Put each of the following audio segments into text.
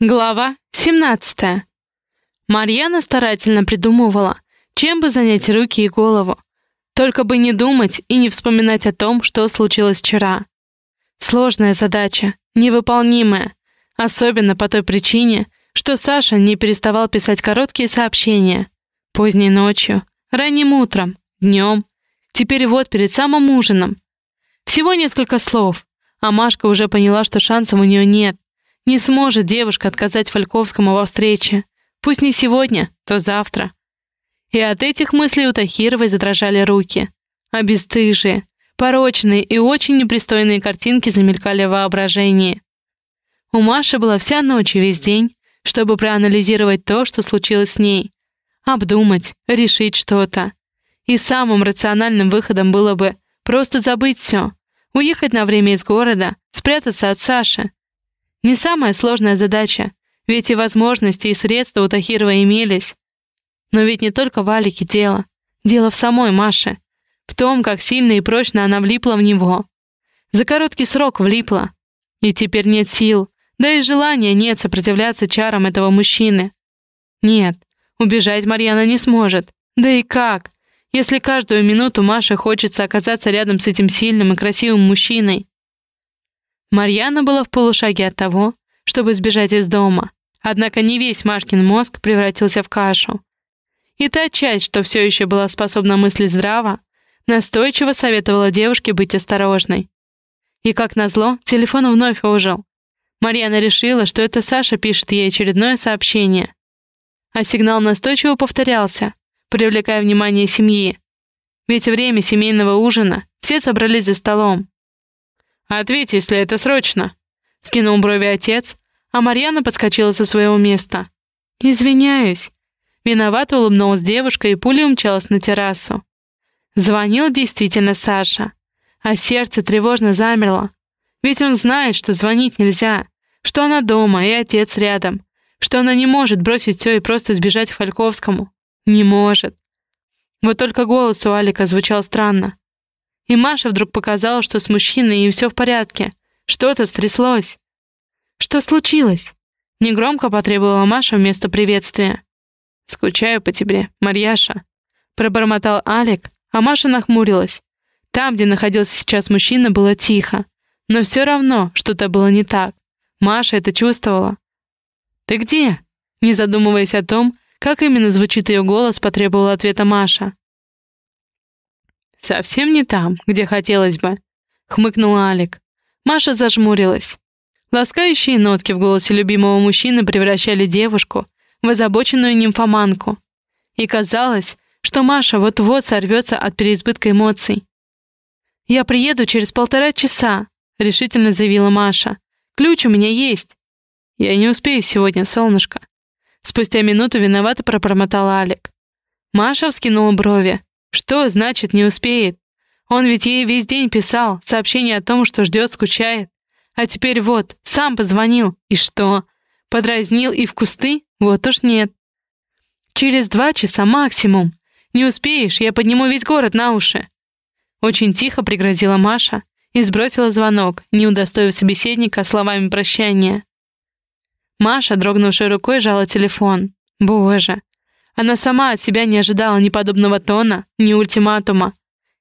Глава 17. Марьяна старательно придумывала, чем бы занять руки и голову. Только бы не думать и не вспоминать о том, что случилось вчера. Сложная задача, невыполнимая, особенно по той причине, что Саша не переставал писать короткие сообщения. Поздней ночью, ранним утром, днем, теперь вот перед самым ужином. Всего несколько слов, а Машка уже поняла, что шансов у нее нет. Не сможет девушка отказать Фальковскому во встрече. Пусть не сегодня, то завтра. И от этих мыслей у Тахировой задрожали руки. А бесстыжие, порочные и очень непристойные картинки замелькали в воображении. У Маши была вся ночь и весь день, чтобы проанализировать то, что случилось с ней. Обдумать, решить что-то. И самым рациональным выходом было бы просто забыть все, уехать на время из города, спрятаться от Саши, не самая сложная задача, ведь и возможности, и средства у Тахирова имелись. Но ведь не только в Алике дело. Дело в самой Маше. В том, как сильно и прочно она влипла в него. За короткий срок влипла. И теперь нет сил, да и желания нет сопротивляться чарам этого мужчины. Нет, убежать Марьяна не сможет. Да и как, если каждую минуту Маше хочется оказаться рядом с этим сильным и красивым мужчиной? Марьяна была в полушаге от того, чтобы сбежать из дома. Однако не весь Машкин мозг превратился в кашу. И та часть, что все еще была способна мыслить здраво, настойчиво советовала девушке быть осторожной. И как назло, телефон вновь ожил. Марьяна решила, что это Саша пишет ей очередное сообщение. А сигнал настойчиво повторялся, привлекая внимание семьи. Ведь время семейного ужина, все собрались за столом. «Ответь, если это срочно!» — скинул брови отец, а Марьяна подскочила со своего места. «Извиняюсь». Виновато улыбнулась девушка и пулей умчалась на террасу. Звонил действительно Саша, а сердце тревожно замерло. Ведь он знает, что звонить нельзя, что она дома и отец рядом, что она не может бросить все и просто сбежать к Фальковскому. Не может. Вот только голос у Алика звучал странно. И Маша вдруг показала, что с мужчиной и все в порядке. Что-то стряслось. Что случилось? Негромко потребовала Маша вместо приветствия. «Скучаю по тебе, Марьяша», — пробормотал Алик, а Маша нахмурилась. Там, где находился сейчас мужчина, было тихо. Но все равно что-то было не так. Маша это чувствовала. «Ты где?» Не задумываясь о том, как именно звучит ее голос, потребовала ответа Маша. «Совсем не там, где хотелось бы», — хмыкнул Алик. Маша зажмурилась. Ласкающие нотки в голосе любимого мужчины превращали девушку в озабоченную нимфоманку. И казалось, что Маша вот-вот сорвется от переизбытка эмоций. «Я приеду через полтора часа», — решительно заявила Маша. «Ключ у меня есть». «Я не успею сегодня, солнышко». Спустя минуту виновато пробормотал Алик. Маша вскинула брови. Что значит не успеет? Он ведь ей весь день писал, сообщение о том, что ждет, скучает. А теперь вот, сам позвонил. И что? Подразнил и в кусты? Вот уж нет. Через два часа максимум. Не успеешь, я подниму весь город на уши. Очень тихо пригрозила Маша и сбросила звонок, не удостоив собеседника словами прощания. Маша, дрогнувшей рукой, жала телефон. Боже, она сама от себя не ожидала ни подобного тона, ни ультиматума.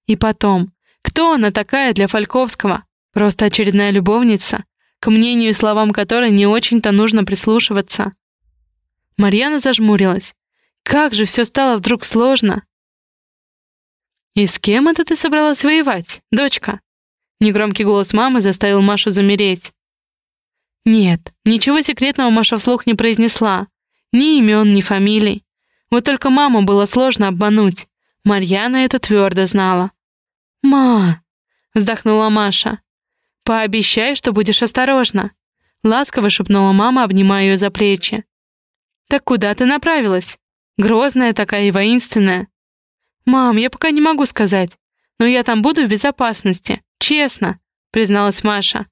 И потом, кто она такая для Фальковского? Просто очередная любовница, к мнению и словам которой не очень-то нужно прислушиваться. Марьяна зажмурилась. Как же все стало вдруг сложно. «И с кем это ты собралась воевать, дочка?» Негромкий голос мамы заставил Машу замереть. Нет, ничего секретного Маша вслух не произнесла. Ни имен, ни фамилий. Вот только маму было сложно обмануть. Марьяна это твердо знала. «Ма!» — вздохнула Маша. «Пообещай, что будешь осторожна!» Ласково шепнула мама, обнимая ее за плечи. «Так куда ты направилась? Грозная такая и воинственная». «Мам, я пока не могу сказать, но я там буду в безопасности, честно», — призналась Маша.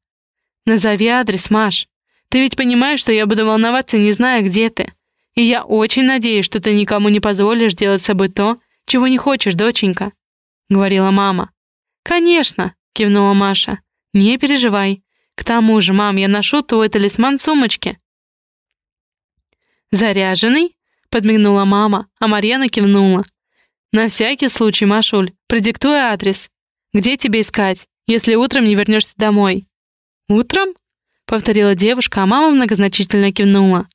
«Назови адрес, Маш. Ты ведь понимаешь, что я буду волноваться, не зная, где ты. И я очень надеюсь, что ты никому не позволишь делать с собой то, чего не хочешь, доченька», — говорила мама. «Конечно», — кивнула Маша. «Не переживай. К тому же, мам, я ношу твой талисман в сумочке». «Заряженный?» — подмигнула мама, а Марьяна кивнула. «На всякий случай, Машуль, продиктуй адрес. Где тебе искать, если утром не вернешься домой?» «Утром?» — повторила девушка, а мама многозначительно кивнула.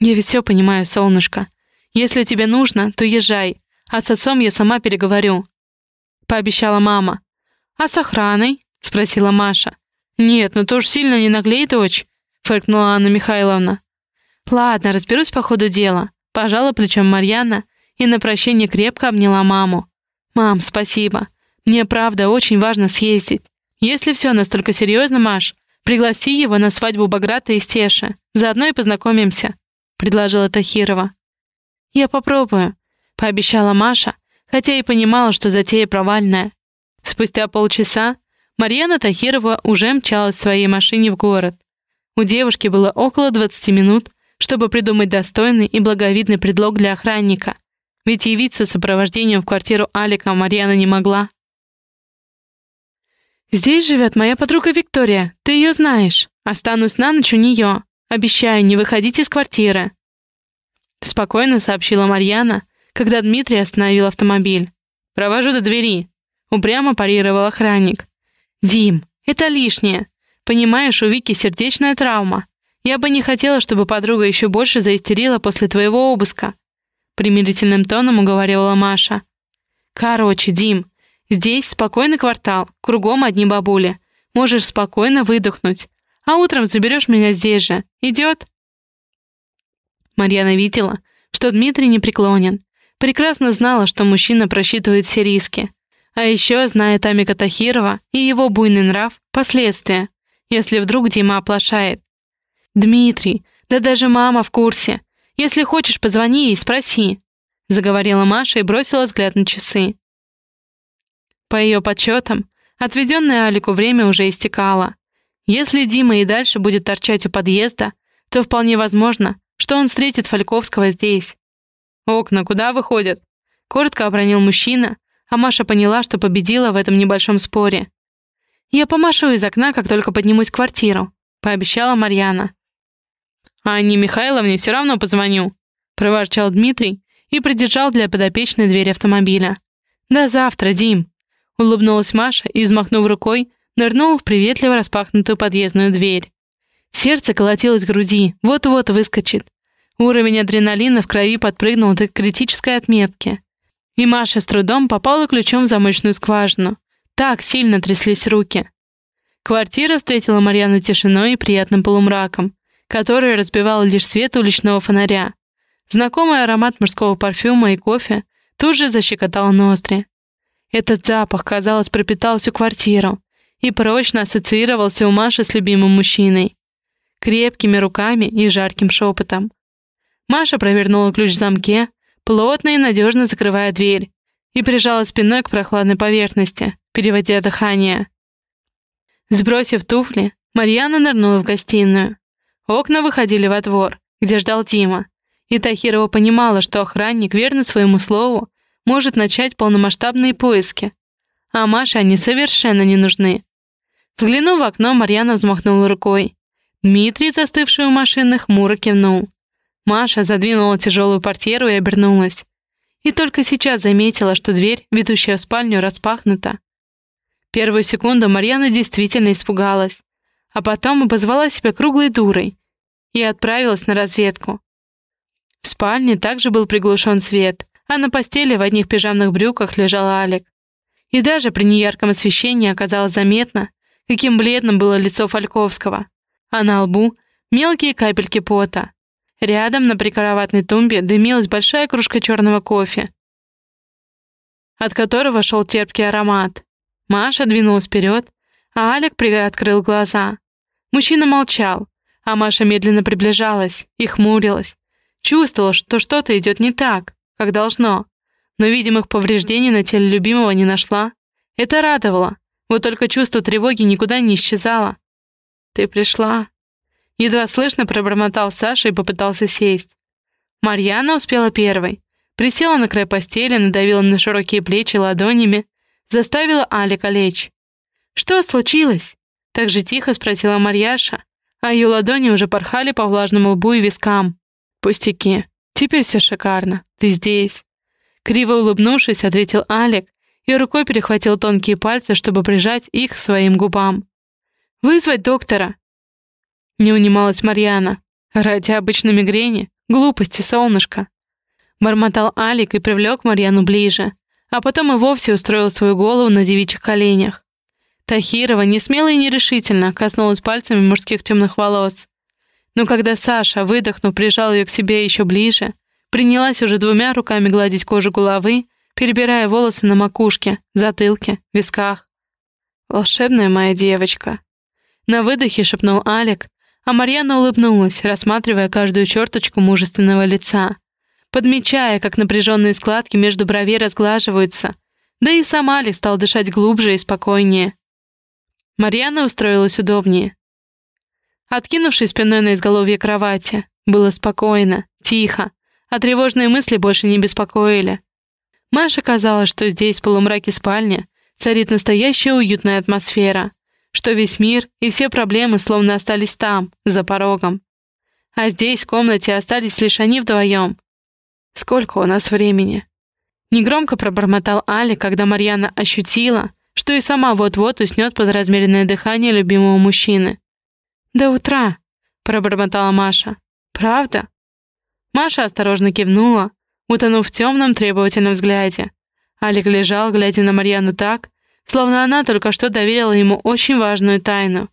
«Я ведь все понимаю, солнышко. Если тебе нужно, то езжай, а с отцом я сама переговорю», — пообещала мама. «А с охраной?» — спросила Маша. «Нет, ну то уж сильно не наглей, дочь», — фыркнула Анна Михайловна. «Ладно, разберусь по ходу дела», — пожала плечом Марьяна и на прощение крепко обняла маму. «Мам, спасибо. Мне правда очень важно съездить. Если все настолько серьезно, Маш, пригласи его на свадьбу Баграта и Стеши. Заодно и познакомимся», — предложила Тахирова. «Я попробую», — пообещала Маша, хотя и понимала, что затея провальная. Спустя полчаса Марьяна Тахирова уже мчалась в своей машине в город. У девушки было около 20 минут, чтобы придумать достойный и благовидный предлог для охранника, ведь явиться сопровождением в квартиру Алика Марьяна не могла. «Здесь живет моя подруга Виктория, ты ее знаешь. Останусь на ночь у нее. Обещаю, не выходить из квартиры», Спокойно сообщила Марьяна, когда Дмитрий остановил автомобиль. «Провожу до двери», — упрямо парировал охранник. «Дим, это лишнее. Понимаешь, у Вики сердечная травма. Я бы не хотела, чтобы подруга еще больше заистерила после твоего обыска», — примирительным тоном уговаривала Маша. «Короче, Дим, здесь спокойный квартал, кругом одни бабули. Можешь спокойно выдохнуть. А утром заберешь меня здесь же. Идет?» Марьяна видела, что Дмитрий не преклонен. Прекрасно знала, что мужчина просчитывает все риски. А еще знает Амика Тахирова и его буйный нрав — последствия, если вдруг Дима оплошает. «Дмитрий, да даже мама в курсе. Если хочешь, позвони и спроси», — заговорила Маша и бросила взгляд на часы. По ее подсчетам, отведенное Алику время уже истекало. Если Дима и дальше будет торчать у подъезда, то вполне возможно, что он встретит Фальковского здесь. «Окна куда выходят?» Коротко обронил мужчина, а Маша поняла, что победила в этом небольшом споре. «Я помашу из окна, как только поднимусь в квартиру», — пообещала Марьяна. «А Анне Михайловне все равно позвоню», — проворчал Дмитрий и придержал для подопечной дверь автомобиля. «До завтра, Дим», — улыбнулась Маша и, взмахнув рукой, нырнула в приветливо распахнутую подъездную дверь. Сердце колотилось в груди, вот-вот выскочит. Уровень адреналина в крови подпрыгнул до критической отметки. И Маша с трудом попала ключом в замочную скважину. Так сильно тряслись руки. Квартира встретила Марьяну тишиной и приятным полумраком, который разбивал лишь свет уличного фонаря. Знакомый аромат мужского парфюма и кофе тут же защекотал ноздри. Этот запах, казалось, пропитал всю квартиру и прочно ассоциировался у Маши с любимым мужчиной крепкими руками и жарким шепотом. Маша провернула ключ в замке, плотно и надежно закрывая дверь, и прижала спиной к прохладной поверхности, переводя дыхание. Сбросив туфли, Марьяна нырнула в гостиную. Окна выходили во двор, где ждал Дима, и Тахирова понимала, что охранник, верно своему слову, может начать полномасштабные поиски. А Маше они совершенно не нужны. Взглянув в окно, Марьяна взмахнула рукой, Дмитрий, застывший у машины, хмуро кивнул. Маша задвинула тяжелую портьеру и обернулась. И только сейчас заметила, что дверь, ведущая в спальню, распахнута. Первую секунду Марьяна действительно испугалась, а потом обозвала себя круглой дурой и отправилась на разведку. В спальне также был приглушен свет, а на постели в одних пижамных брюках лежал Алик. И даже при неярком освещении оказалось заметно, каким бледным было лицо Фальковского а на лбу мелкие капельки пота. Рядом на прикроватной тумбе дымилась большая кружка черного кофе, от которого шел терпкий аромат. Маша двинулась вперед, а Алик приоткрыл глаза. Мужчина молчал, а Маша медленно приближалась и хмурилась. Чувствовала, что что-то идет не так, как должно, но видимых повреждений на теле любимого не нашла. Это радовало, вот только чувство тревоги никуда не исчезало. «Ты пришла?» Едва слышно пробормотал Саша и попытался сесть. Марьяна успела первой. Присела на край постели, надавила на широкие плечи ладонями, заставила Алика лечь. «Что случилось?» Так же тихо спросила Марьяша, а ее ладони уже порхали по влажному лбу и вискам. «Пустяки. Теперь все шикарно. Ты здесь». Криво улыбнувшись, ответил Алик и рукой перехватил тонкие пальцы, чтобы прижать их к своим губам. «Вызвать доктора!» Не унималась Марьяна. «Ради обычной мигрени? Глупости, солнышко!» Бормотал Алик и привлек Марьяну ближе, а потом и вовсе устроил свою голову на девичьих коленях. Тахирова не смело и нерешительно коснулась пальцами мужских темных волос. Но когда Саша, выдохнув, прижал ее к себе еще ближе, принялась уже двумя руками гладить кожу головы, перебирая волосы на макушке, затылке, висках. «Волшебная моя девочка!» На выдохе шепнул Алик, а Марьяна улыбнулась, рассматривая каждую черточку мужественного лица, подмечая, как напряженные складки между бровей разглаживаются, да и сам Алик стал дышать глубже и спокойнее. Марьяна устроилась удобнее. Откинувшись спиной на изголовье кровати, было спокойно, тихо, а тревожные мысли больше не беспокоили. Маше казалось, что здесь, в полумраке спальни, царит настоящая уютная атмосфера, что весь мир и все проблемы словно остались там, за порогом. А здесь, в комнате, остались лишь они вдвоем. Сколько у нас времени? Негромко пробормотал Али, когда Марьяна ощутила, что и сама вот-вот уснет под размеренное дыхание любимого мужчины. «До утра», — пробормотала Маша. «Правда?» Маша осторожно кивнула, утонув в темном требовательном взгляде. Алик лежал, глядя на Марьяну так, словно она только что доверила ему очень важную тайну.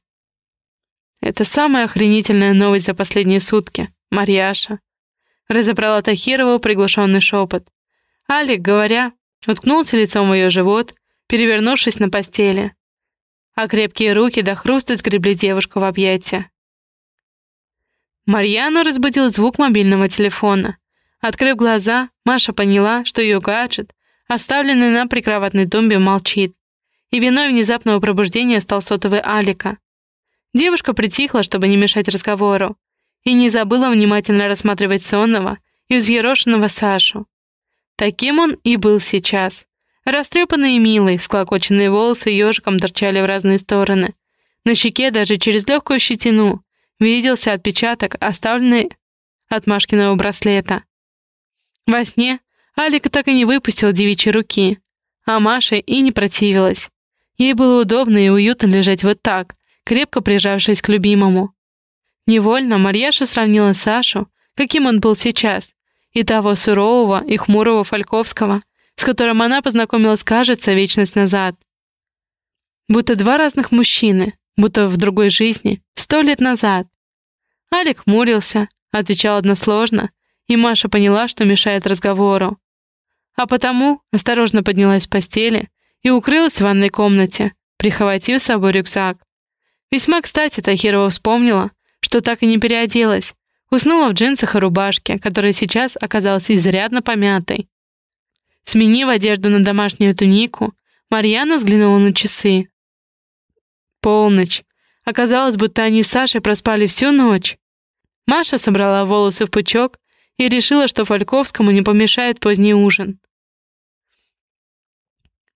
«Это самая охренительная новость за последние сутки, Марьяша», разобрала Тахирова приглушенный шепот. Алик, говоря, уткнулся лицом в ее живот, перевернувшись на постели. А крепкие руки до хруста сгребли девушку в объятия. Марьяну разбудил звук мобильного телефона. Открыв глаза, Маша поняла, что ее гаджет, оставленный на прикроватной тумбе, молчит. И виной внезапного пробуждения стал сотовый Алика. Девушка притихла, чтобы не мешать разговору, и не забыла внимательно рассматривать сонного и взъерошенного Сашу. Таким он и был сейчас. Растрепанный и милый, склокоченные волосы ежиком торчали в разные стороны. На щеке даже через легкую щетину виделся отпечаток, оставленный от Машкиного браслета. Во сне Алика так и не выпустил девичьи руки, а Маша и не противилась. Ей было удобно и уютно лежать вот так, крепко прижавшись к любимому. Невольно Марьяша сравнила Сашу, каким он был сейчас, и того сурового и хмурого Фальковского, с которым она познакомилась, кажется, вечность назад. Будто два разных мужчины, будто в другой жизни, сто лет назад. Алик хмурился, отвечал односложно, и Маша поняла, что мешает разговору. А потому осторожно поднялась с постели и укрылась в ванной комнате, прихватив с собой рюкзак. Весьма кстати Тахирова вспомнила, что так и не переоделась, уснула в джинсах и рубашке, которая сейчас оказалась изрядно помятой. Сменив одежду на домашнюю тунику, Марьяна взглянула на часы. Полночь. Оказалось, будто они с Сашей проспали всю ночь. Маша собрала волосы в пучок и решила, что Фальковскому не помешает поздний ужин.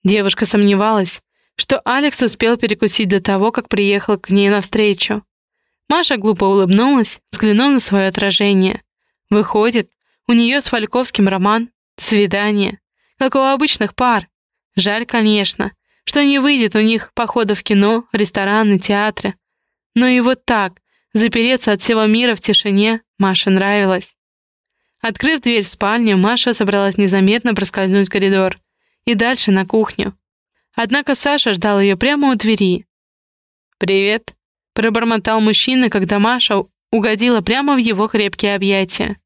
Девушка сомневалась, что Алекс успел перекусить до того, как приехал к ней навстречу. Маша глупо улыбнулась, взглянув на свое отражение. Выходит, у нее с Фальковским роман, свидание, как у обычных пар. Жаль, конечно, что не выйдет у них похода в кино, рестораны, театры. Но и вот так, запереться от всего мира в тишине, Маше нравилось. Открыв дверь в спальню, Маша собралась незаметно проскользнуть в коридор и дальше на кухню. Однако Саша ждал ее прямо у двери. «Привет», — пробормотал мужчина, когда Маша угодила прямо в его крепкие объятия.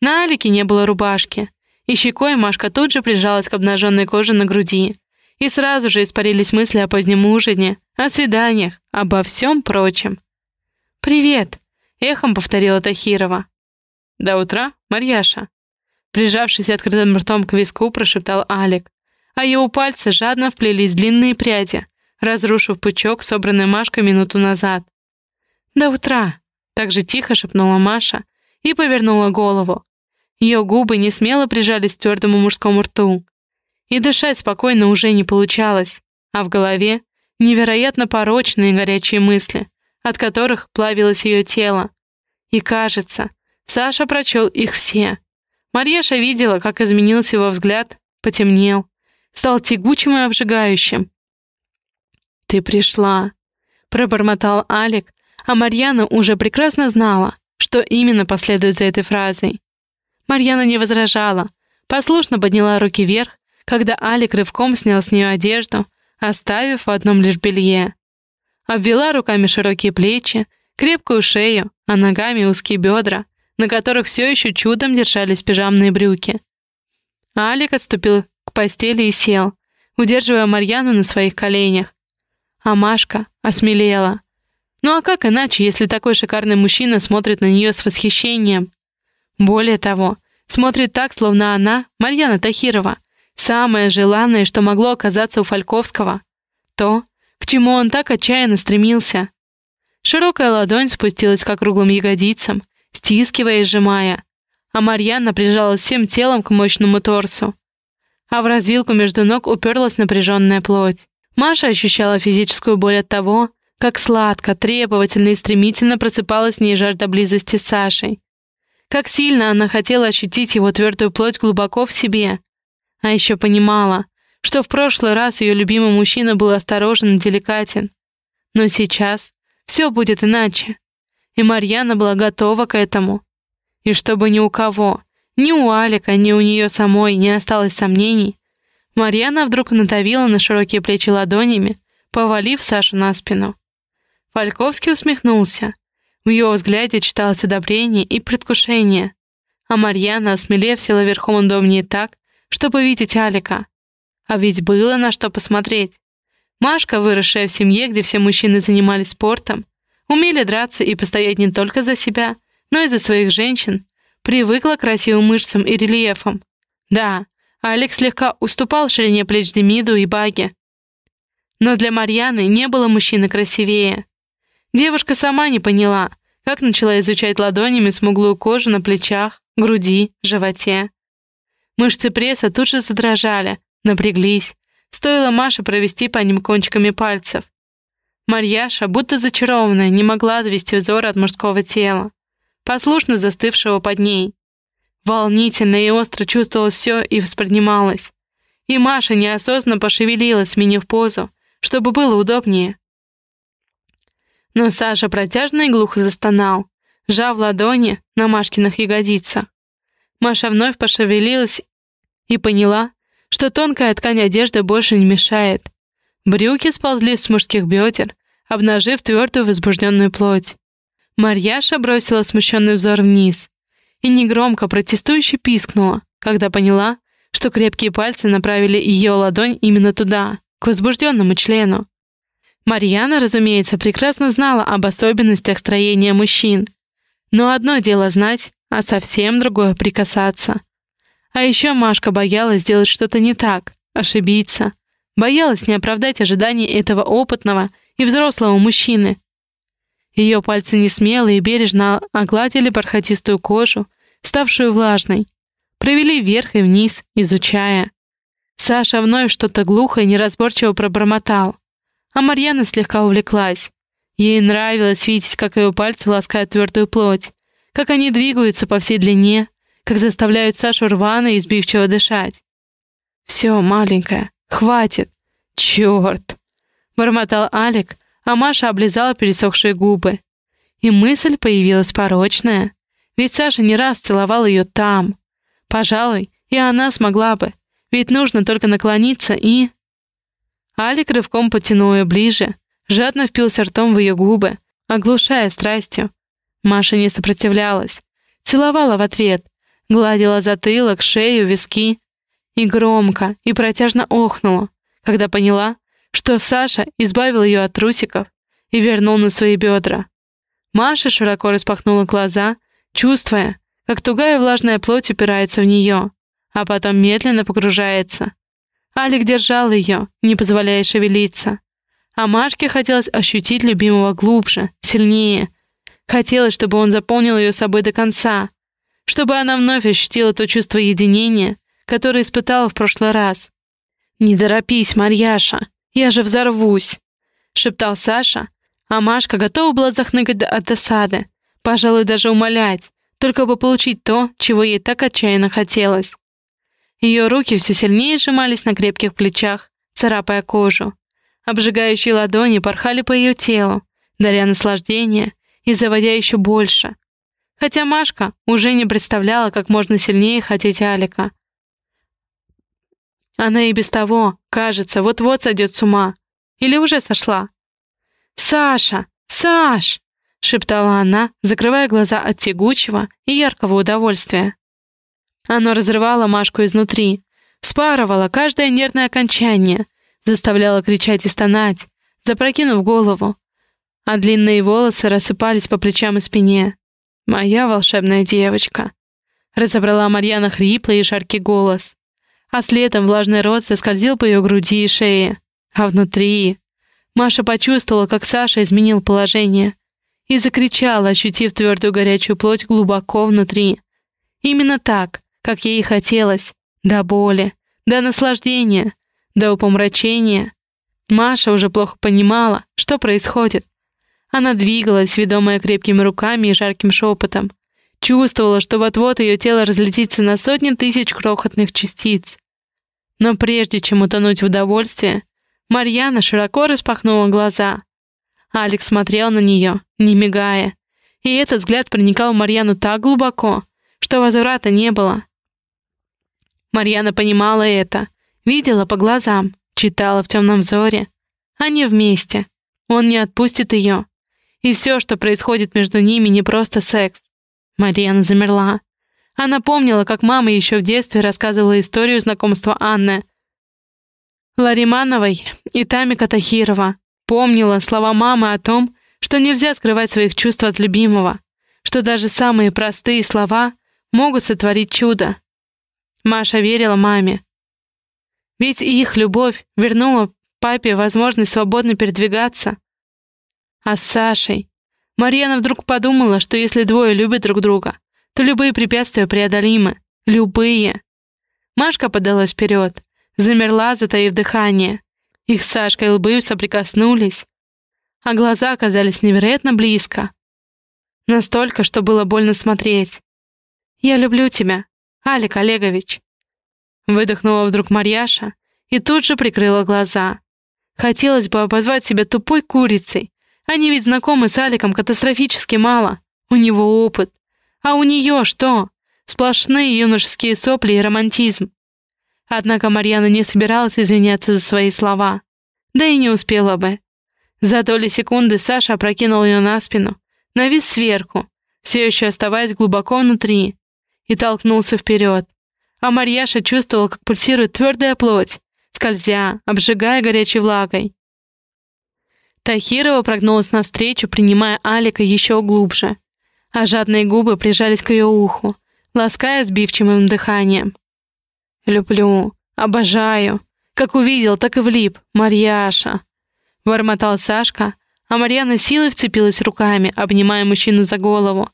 На Алике не было рубашки, и щекой Машка тут же прижалась к обнаженной коже на груди, и сразу же испарились мысли о позднем ужине, о свиданиях, обо всем прочем. «Привет!» — эхом повторила Тахирова. «До утра, Марьяша!» Прижавшись открытым ртом к виску, прошептал Алик, а его пальцы жадно вплелись длинные пряди, разрушив пучок, собранный Машкой минуту назад. «До утра!» — так же тихо шепнула Маша и повернула голову. Ее губы не смело прижались к твердому мужскому рту, и дышать спокойно уже не получалось, а в голове невероятно порочные горячие мысли, от которых плавилось ее тело. И кажется, Саша прочел их все. Марьяша видела, как изменился его взгляд, потемнел, стал тягучим и обжигающим. «Ты пришла», — пробормотал Алик, а Марьяна уже прекрасно знала, что именно последует за этой фразой. Марьяна не возражала, послушно подняла руки вверх, когда Алик рывком снял с нее одежду, оставив в одном лишь белье. Обвела руками широкие плечи, крепкую шею, а ногами узкие бедра, на которых все еще чудом держались пижамные брюки. Алик отступил к постели и сел, удерживая Марьяну на своих коленях. А Машка осмелела. Ну а как иначе, если такой шикарный мужчина смотрит на нее с восхищением? Более того, смотрит так, словно она, Марьяна Тахирова, самое желанное, что могло оказаться у Фальковского. То, к чему он так отчаянно стремился. Широкая ладонь спустилась к округлым ягодицам, стискивая и сжимая, а Марьяна прижалась всем телом к мощному торсу. А в развилку между ног уперлась напряженная плоть. Маша ощущала физическую боль от того, как сладко, требовательно и стремительно просыпалась в ней жажда близости с Сашей. Как сильно она хотела ощутить его твердую плоть глубоко в себе. А еще понимала, что в прошлый раз ее любимый мужчина был осторожен и деликатен. Но сейчас все будет иначе. И Марьяна была готова к этому. И чтобы ни у кого, ни у Алика, ни у нее самой не осталось сомнений, Марьяна вдруг надавила на широкие плечи ладонями, повалив Сашу на спину. Фальковский усмехнулся. В его взгляде читалось одобрение и предвкушение. А Марьяна, осмелев, села верхом удобнее так, чтобы видеть Алика. А ведь было на что посмотреть. Машка, выросшая в семье, где все мужчины занимались спортом, умели драться и постоять не только за себя, но и за своих женщин, привыкла к красивым мышцам и рельефам. Да, Алекс слегка уступал ширине плеч Демиду и Баге. Но для Марьяны не было мужчины красивее. Девушка сама не поняла, как начала изучать ладонями смуглую кожу на плечах, груди, животе. Мышцы пресса тут же задрожали, напряглись. Стоило Маше провести по ним кончиками пальцев. Марьяша, будто зачарованная, не могла отвести взор от мужского тела, послушно застывшего под ней. Волнительно и остро чувствовалось все и воспринималось. И Маша неосознанно пошевелилась, сменив позу, чтобы было удобнее. Но Саша протяжно и глухо застонал, сжав ладони на Машкиных ягодицах. Маша вновь пошевелилась и поняла, что тонкая ткань одежды больше не мешает. Брюки сползли с мужских бедер, обнажив твердую возбужденную плоть. Марьяша бросила смущенный взор вниз и негромко протестующе пискнула, когда поняла, что крепкие пальцы направили ее ладонь именно туда, к возбужденному члену. Марьяна, разумеется, прекрасно знала об особенностях строения мужчин. Но одно дело знать, а совсем другое — прикасаться. А еще Машка боялась сделать что-то не так, ошибиться. Боялась не оправдать ожиданий этого опытного и взрослого мужчины. Ее пальцы несмело и бережно огладили бархатистую кожу, ставшую влажной. Провели вверх и вниз, изучая. Саша вновь что-то глухо и неразборчиво пробормотал. А Марьяна слегка увлеклась. Ей нравилось видеть, как ее пальцы ласкают твердую плоть, как они двигаются по всей длине, как заставляют Сашу рвано и избивчиво дышать. «Все, маленькая, хватит! Черт!» — бормотал Алик, а Маша облизала пересохшие губы. И мысль появилась порочная. Ведь Саша не раз целовал ее там. Пожалуй, и она смогла бы. Ведь нужно только наклониться и... Алик рывком потянул ее ближе, жадно впился ртом в ее губы, оглушая страстью. Маша не сопротивлялась. Целовала в ответ, гладила затылок, шею, виски. И громко, и протяжно охнула, когда поняла, что Саша избавил ее от трусиков и вернул на свои бедра. Маша широко распахнула глаза, чувствуя, как тугая влажная плоть упирается в нее, а потом медленно погружается. Алик держал ее, не позволяя шевелиться. А Машке хотелось ощутить любимого глубже, сильнее. Хотелось, чтобы он заполнил ее собой до конца, чтобы она вновь ощутила то чувство единения, которое испытала в прошлый раз. «Не торопись, Марьяша!» Я же взорвусь!» — шептал Саша, а Машка готова была захныкать от досады, пожалуй, даже умолять, только бы получить то, чего ей так отчаянно хотелось. Ее руки все сильнее сжимались на крепких плечах, царапая кожу. Обжигающие ладони порхали по ее телу, даря наслаждение и заводя еще больше. Хотя Машка уже не представляла, как можно сильнее хотеть Алика. Она и без того, кажется, вот-вот сойдет с ума. Или уже сошла. «Саша! Саш!» — шептала она, закрывая глаза от тягучего и яркого удовольствия. Оно разрывало Машку изнутри, спарывало каждое нервное окончание, заставляло кричать и стонать, запрокинув голову, а длинные волосы рассыпались по плечам и спине. «Моя волшебная девочка!» Разобрала Марьяна хриплый и жаркий голос. А следом влажный рот соскользил по ее груди и шее. А внутри... Маша почувствовала, как Саша изменил положение. И закричала, ощутив твердую горячую плоть глубоко внутри. Именно так, как ей хотелось. До боли, до наслаждения, до упомрачения. Маша уже плохо понимала, что происходит. Она двигалась, ведомая крепкими руками и жарким шепотом. Чувствовала, что вот-вот ее тело разлетится на сотни тысяч крохотных частиц. Но прежде чем утонуть в удовольствии, Марьяна широко распахнула глаза. Алекс смотрел на нее, не мигая. И этот взгляд проникал в Марьяну так глубоко, что возврата не было. Марьяна понимала это, видела по глазам, читала в темном взоре. Они вместе. Он не отпустит ее. И все, что происходит между ними, не просто секс. Марьяна замерла. Она помнила, как мама еще в детстве рассказывала историю знакомства Анны Ларимановой и Тамика Тахирова. Помнила слова мамы о том, что нельзя скрывать своих чувств от любимого, что даже самые простые слова могут сотворить чудо. Маша верила маме. Ведь их любовь вернула папе возможность свободно передвигаться, а с Сашей. Марьяна вдруг подумала, что если двое любят друг друга, то любые препятствия преодолимы. Любые. Машка подалась вперед, замерла, затаив дыхание. Их с Сашкой лбы соприкоснулись, а глаза оказались невероятно близко. Настолько, что было больно смотреть. «Я люблю тебя, Алик Олегович», — выдохнула вдруг Марьяша и тут же прикрыла глаза. Хотелось бы обозвать себя тупой курицей, они ведь знакомы с Аликом катастрофически мало. У него опыт. А у нее что? Сплошные юношеские сопли и романтизм. Однако Марьяна не собиралась извиняться за свои слова. Да и не успела бы. За доли секунды Саша опрокинул ее на спину, навис сверху, все еще оставаясь глубоко внутри, и толкнулся вперед. А Марьяша чувствовала, как пульсирует твердая плоть, скользя, обжигая горячей влагой. Тахирова прогнулась навстречу, принимая Алика еще глубже, а жадные губы прижались к ее уху, лаская сбивчивым дыханием. «Люблю, обожаю. Как увидел, так и влип. Марьяша!» Бормотал Сашка, а Марьяна силой вцепилась руками, обнимая мужчину за голову.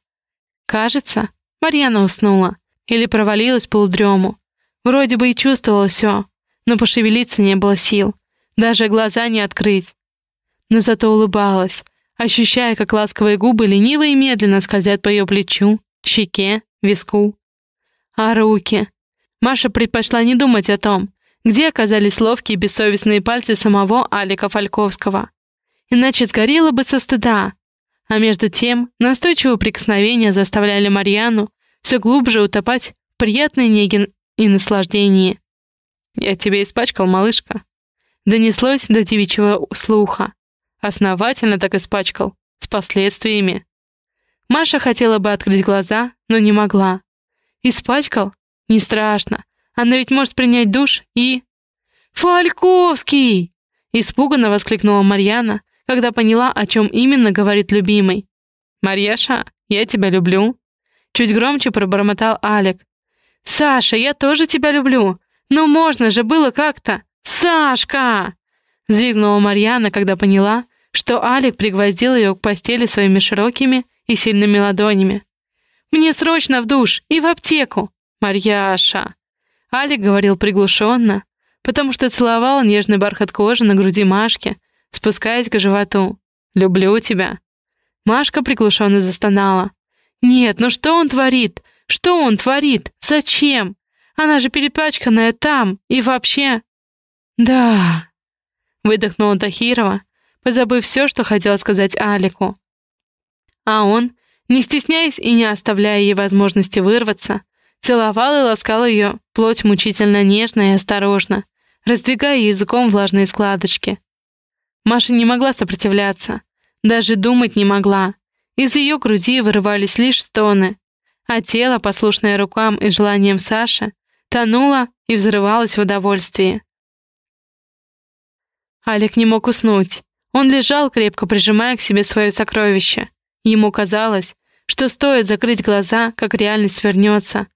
Кажется, Марьяна уснула или провалилась полудрему. Вроде бы и чувствовала все, но пошевелиться не было сил, даже глаза не открыть но зато улыбалась, ощущая, как ласковые губы лениво и медленно скользят по ее плечу, щеке, виску. А руки? Маша предпочла не думать о том, где оказались ловкие бессовестные пальцы самого Алика Фальковского. Иначе сгорела бы со стыда. А между тем настойчивые прикосновения заставляли Марьяну все глубже утопать в приятной неге и наслаждении. «Я тебя испачкал, малышка», — донеслось до девичьего слуха. Основательно так испачкал. С последствиями. Маша хотела бы открыть глаза, но не могла. Испачкал? Не страшно. Она ведь может принять душ и... «Фальковский!» Испуганно воскликнула Марьяна, когда поняла, о чем именно говорит любимый. «Марьяша, я тебя люблю!» Чуть громче пробормотал Алик. «Саша, я тоже тебя люблю! Ну можно же было как-то! Сашка!» Взвигнула Марьяна, когда поняла, что Алик пригвоздил ее к постели своими широкими и сильными ладонями. «Мне срочно в душ и в аптеку!» «Марьяша!» Алик говорил приглушенно, потому что целовал нежный бархат кожи на груди Машки, спускаясь к животу. «Люблю тебя!» Машка приглушенно застонала. Нет, ну что он творит? Что он творит? Зачем? Она же перепачканная там и вообще... Да, выдохнула Тахирова, позабыв все, что хотела сказать Алику. А он, не стесняясь и не оставляя ей возможности вырваться, целовал и ласкал ее плоть мучительно нежно и осторожно, раздвигая языком влажные складочки. Маша не могла сопротивляться, даже думать не могла. Из ее груди вырывались лишь стоны, а тело, послушное рукам и желаниям Саши, тонуло и взрывалось в удовольствии. Алик не мог уснуть. Он лежал, крепко прижимая к себе свое сокровище. Ему казалось, что стоит закрыть глаза, как реальность вернется.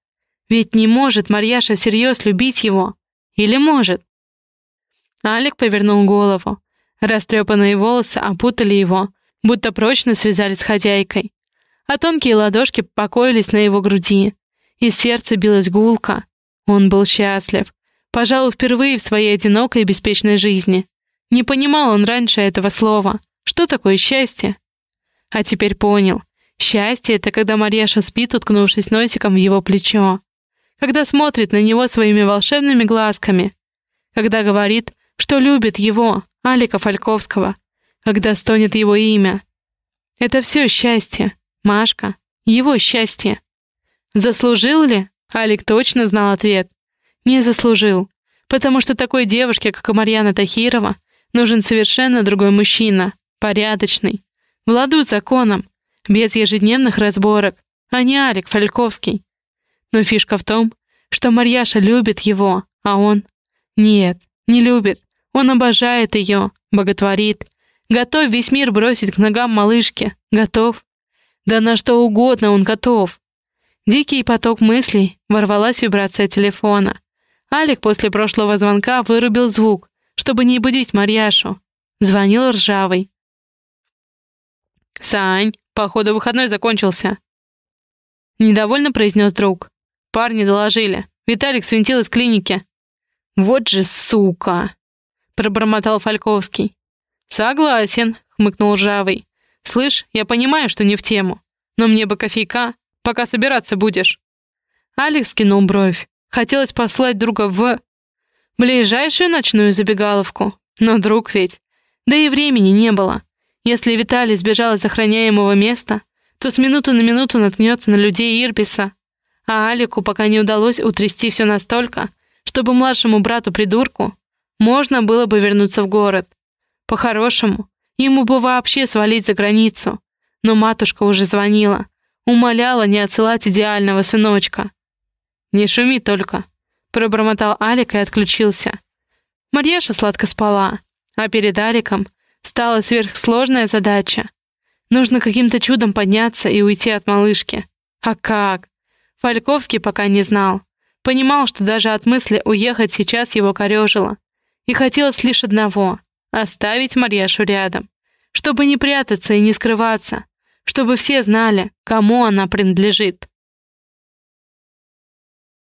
Ведь не может Марьяша всерьез любить его. Или может? Алик повернул голову. Растрепанные волосы опутали его, будто прочно связали с хозяйкой. А тонкие ладошки покоились на его груди. И сердце билось гулко. Он был счастлив. Пожалуй, впервые в своей одинокой и беспечной жизни. Не понимал он раньше этого слова. Что такое счастье? А теперь понял. Счастье — это когда Марьяша спит, уткнувшись носиком в его плечо. Когда смотрит на него своими волшебными глазками. Когда говорит, что любит его, Алика Фальковского. Когда стонет его имя. Это все счастье. Машка. Его счастье. Заслужил ли? Алик точно знал ответ. Не заслужил. Потому что такой девушке, как Марьяна Тахирова, Нужен совершенно другой мужчина, порядочный, в ладу с законом, без ежедневных разборок, а не Алик Фальковский. Но фишка в том, что Марьяша любит его, а он... Нет, не любит. Он обожает ее, боготворит. Готов весь мир бросить к ногам малышки. Готов. Да на что угодно он готов. Дикий поток мыслей, ворвалась вибрация телефона. Алик после прошлого звонка вырубил звук, чтобы не будить Марьяшу. Звонил ржавый. «Сань, походу выходной закончился», — недовольно произнес друг. Парни доложили. Виталик свинтил из клиники. «Вот же сука!» — пробормотал Фальковский. «Согласен», — хмыкнул ржавый. «Слышь, я понимаю, что не в тему, но мне бы кофейка, пока собираться будешь». Алекс кинул бровь. Хотелось послать друга в ближайшую ночную забегаловку. Но друг ведь. Да и времени не было. Если Виталий сбежал из охраняемого места, то с минуты на минуту наткнется на людей Ирбиса. А Алику пока не удалось утрясти все настолько, чтобы младшему брату-придурку можно было бы вернуться в город. По-хорошему, ему бы вообще свалить за границу. Но матушка уже звонила, умоляла не отсылать идеального сыночка. «Не шуми только», Пробормотал Алик и отключился. Марьяша сладко спала, а перед Аликом стала сверхсложная задача. Нужно каким-то чудом подняться и уйти от малышки. А как? Фальковский пока не знал. Понимал, что даже от мысли уехать сейчас его корёжило. И хотелось лишь одного — оставить Марьяшу рядом. Чтобы не прятаться и не скрываться. Чтобы все знали, кому она принадлежит.